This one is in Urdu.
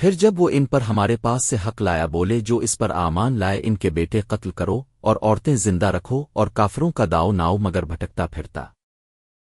پھر جب وہ ان پر ہمارے پاس سے حق لایا بولے جو اس پر آمان لائے ان کے بیٹے قتل کرو اور عورتیں زندہ رکھو اور کافروں کا داؤ ناؤ مگر بھٹکتا پھرتا۔